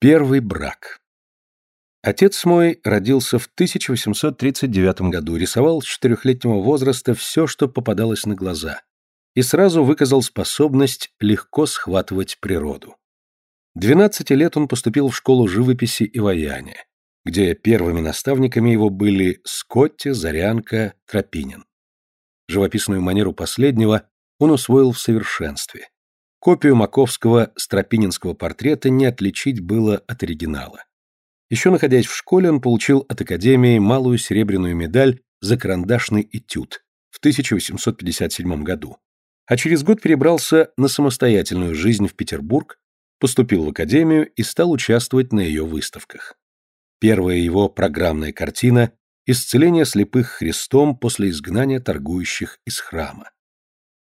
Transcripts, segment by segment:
Первый брак. Отец мой родился в 1839 году, рисовал с четырехлетнего возраста все, что попадалось на глаза, и сразу выказал способность легко схватывать природу. 12 лет он поступил в школу живописи и ваяния, где первыми наставниками его были Скотти, Зарянка, Тропинин. Живописную манеру последнего он усвоил в совершенстве. Копию маковского стропининского портрета не отличить было от оригинала. Еще находясь в школе, он получил от Академии малую серебряную медаль за карандашный этюд в 1857 году, а через год перебрался на самостоятельную жизнь в Петербург, поступил в Академию и стал участвовать на ее выставках. Первая его программная картина «Исцеление слепых Христом после изгнания торгующих из храма».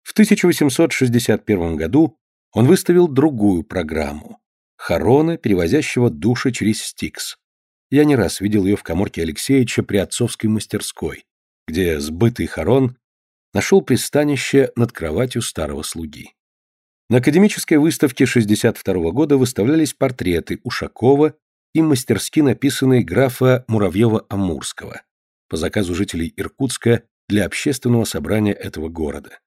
В 1861 году он выставил другую программу «Харона, перевозящего души через Стикс». Я не раз видел ее в коморке Алексеевича при отцовской мастерской, где сбытый Харон нашел пристанище над кроватью старого слуги. На академической выставке 62 года выставлялись портреты Ушакова и мастерски написанные графа Муравьева-Амурского по заказу жителей Иркутска для общественного собрания этого города.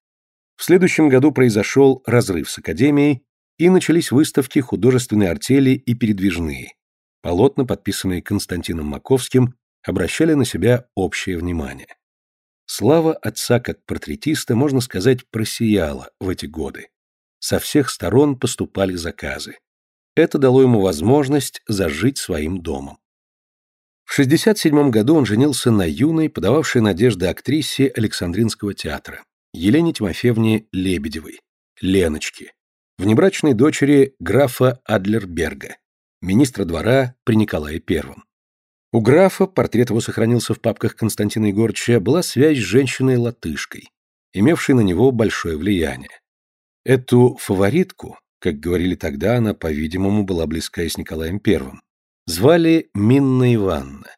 В следующем году произошел разрыв с Академией, и начались выставки художественной артели и передвижные. Полотна, подписанные Константином Маковским, обращали на себя общее внимание. Слава отца как портретиста, можно сказать, просияла в эти годы. Со всех сторон поступали заказы. Это дало ему возможность зажить своим домом. В 67 году он женился на юной, подававшей надежды актрисе Александринского театра. Елене Тимофеевне Лебедевой, Леночке, внебрачной дочери графа Адлерберга, министра двора при Николае I. У графа, портрет его сохранился в папках Константина Егорча, была связь с женщиной-латышкой, имевшей на него большое влияние. Эту фаворитку, как говорили тогда, она, по-видимому, была близка с Николаем I, звали Минна Ивановна.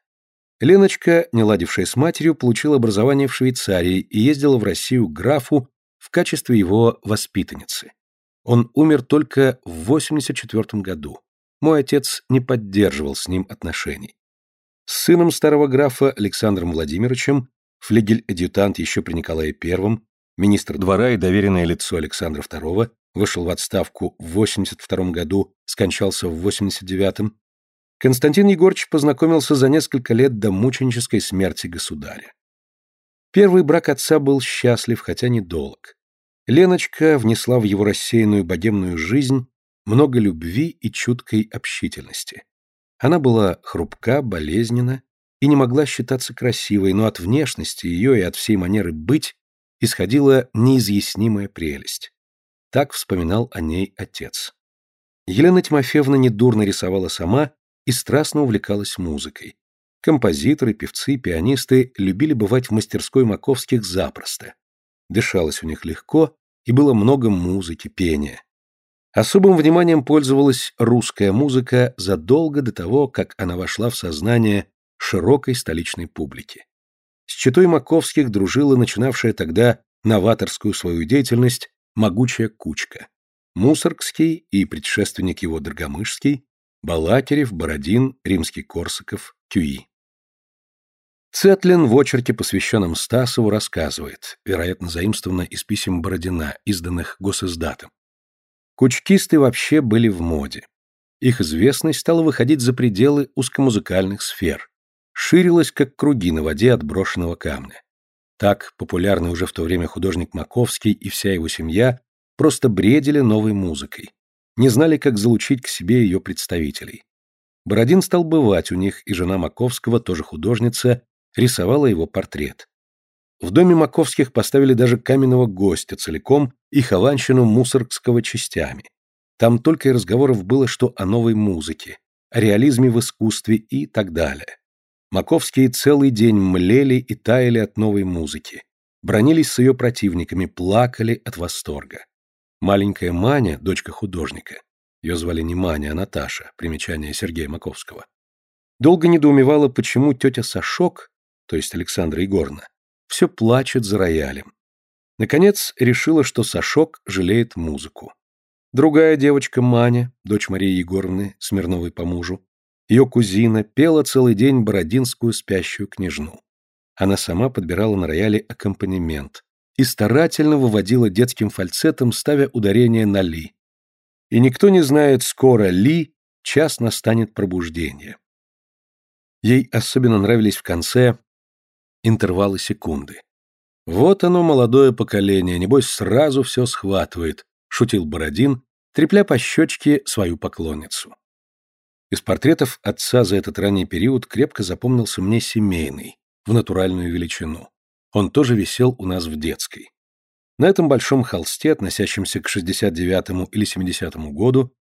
Леночка, не ладившая с матерью, получила образование в Швейцарии и ездила в Россию к графу в качестве его воспитанницы. Он умер только в 84 году. Мой отец не поддерживал с ним отношений. С сыном старого графа Александром Владимировичем, флигель-адъютант еще при Николае I, министр двора и доверенное лицо Александра II, вышел в отставку в 82 году, скончался в 89 Константин Егорович познакомился за несколько лет до мученической смерти государя. Первый брак отца был счастлив, хотя недолг. Леночка внесла в его рассеянную богемную жизнь много любви и чуткой общительности. Она была хрупка, болезненна и не могла считаться красивой, но от внешности ее и от всей манеры быть исходила неизъяснимая прелесть. Так вспоминал о ней отец. Елена Тимофеевна недурно рисовала сама и страстно увлекалась музыкой. Композиторы, певцы, пианисты любили бывать в мастерской Маковских запросто. Дышалось у них легко, и было много музыки, пения. Особым вниманием пользовалась русская музыка задолго до того, как она вошла в сознание широкой столичной публики. С читой Маковских дружила начинавшая тогда новаторскую свою деятельность могучая кучка. Мусоргский и предшественник его Драгомышский Балакирев, Бородин, Римский-Корсаков, Кюи. Цетлин в очерке, посвященном Стасову, рассказывает, вероятно, заимствованно из писем Бородина, изданных госиздатом. Кучкисты вообще были в моде. Их известность стала выходить за пределы узкомузыкальных сфер, ширилась, как круги на воде от брошенного камня. Так популярный уже в то время художник Маковский и вся его семья просто бредили новой музыкой, не знали, как залучить к себе ее представителей. Бородин стал бывать у них, и жена Маковского, тоже художница, рисовала его портрет. В доме Маковских поставили даже каменного гостя целиком и хованщину мусоргского частями. Там только и разговоров было, что о новой музыке, о реализме в искусстве и так далее. Маковские целый день млели и таяли от новой музыки, бронились с ее противниками, плакали от восторга. Маленькая Маня, дочка художника, ее звали не Маня, а Наташа, примечание Сергея Маковского, долго недоумевала, почему тетя Сашок, то есть Александра Егоровна, все плачет за роялем. Наконец решила, что Сашок жалеет музыку. Другая девочка, Маня, дочь Марии Егоровны, Смирновой по мужу, ее кузина, пела целый день бородинскую спящую княжну. Она сама подбирала на рояле аккомпанемент и старательно выводила детским фальцетом, ставя ударение на «ли». И никто не знает, скоро «ли» час настанет пробуждение. Ей особенно нравились в конце интервалы секунды. Вот оно, молодое поколение, небось, сразу все схватывает, шутил Бородин, трепля по щечке свою поклонницу. Из портретов отца за этот ранний период крепко запомнился мне семейный, в натуральную величину. Он тоже висел у нас в детской. На этом большом холсте, относящемся к 69-му или 70-му году,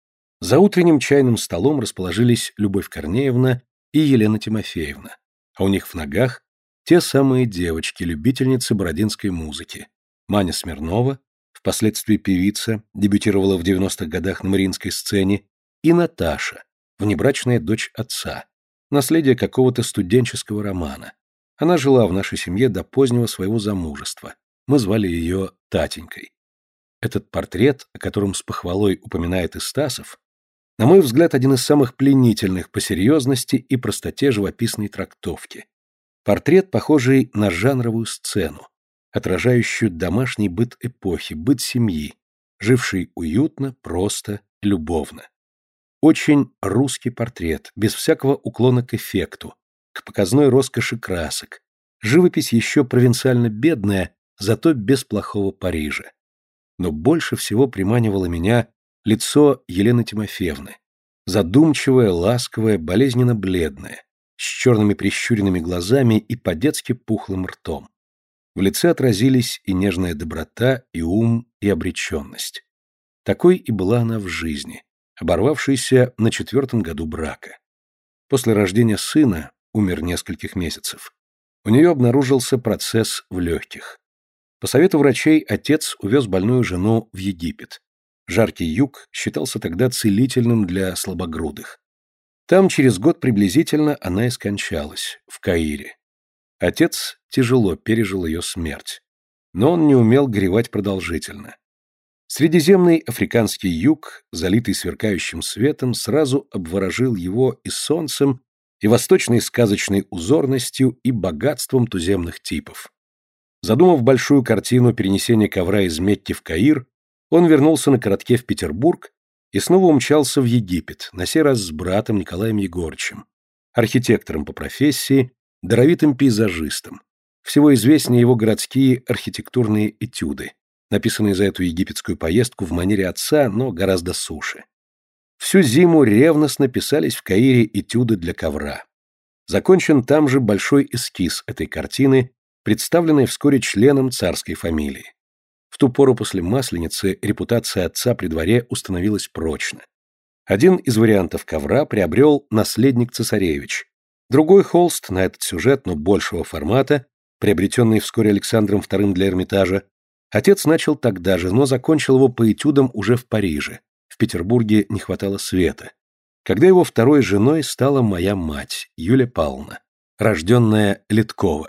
за утренним чайным столом расположились Любовь Корнеевна и Елена Тимофеевна, а у них в ногах те самые девочки, любительницы бородинской музыки. Маня Смирнова, впоследствии певица, дебютировала в 90-х годах на мариинской сцене, и Наташа, внебрачная дочь отца, наследие какого-то студенческого романа. Она жила в нашей семье до позднего своего замужества. Мы звали ее Татенькой. Этот портрет, о котором с похвалой упоминает Истасов, на мой взгляд, один из самых пленительных по серьезности и простоте живописной трактовки. Портрет, похожий на жанровую сцену, отражающую домашний быт эпохи, быт семьи, живший уютно, просто, любовно. Очень русский портрет, без всякого уклона к эффекту, к показной роскоши красок. Живопись еще провинциально бедная, зато без плохого Парижа. Но больше всего приманивало меня лицо Елены Тимофеевны. Задумчивое, ласковое, болезненно бледное, с черными прищуренными глазами и по-детски пухлым ртом. В лице отразились и нежная доброта, и ум, и обреченность. Такой и была она в жизни, оборвавшейся на четвертом году брака. После рождения сына, умер нескольких месяцев, у нее обнаружился процесс в легких. По совету врачей отец увез больную жену в Египет. Жаркий юг считался тогда целительным для слабогрудых. Там через год приблизительно она и скончалась, в Каире. Отец тяжело пережил ее смерть. Но он не умел горевать продолжительно. Средиземный африканский юг, залитый сверкающим светом, сразу обворожил его и солнцем, и восточной сказочной узорностью, и богатством туземных типов. Задумав большую картину перенесения ковра из Метти в Каир, он вернулся на коротке в Петербург и снова умчался в Египет, на сей раз с братом Николаем Егорычем, архитектором по профессии, даровитым пейзажистом. Всего известнее его городские архитектурные этюды, написанные за эту египетскую поездку в манере отца, но гораздо суше. Всю зиму ревностно писались в Каире этюды для ковра. Закончен там же большой эскиз этой картины, представленной вскоре членом царской фамилии. В ту пору после Масленицы репутация отца при дворе установилась прочно. Один из вариантов ковра приобрел наследник цесаревич. Другой холст на этот сюжет, но большего формата, приобретенный вскоре Александром II для Эрмитажа, отец начал тогда же, но закончил его по этюдам уже в Париже. В Петербурге не хватало света. Когда его второй женой стала моя мать, Юлия Павловна, рожденная Литкова.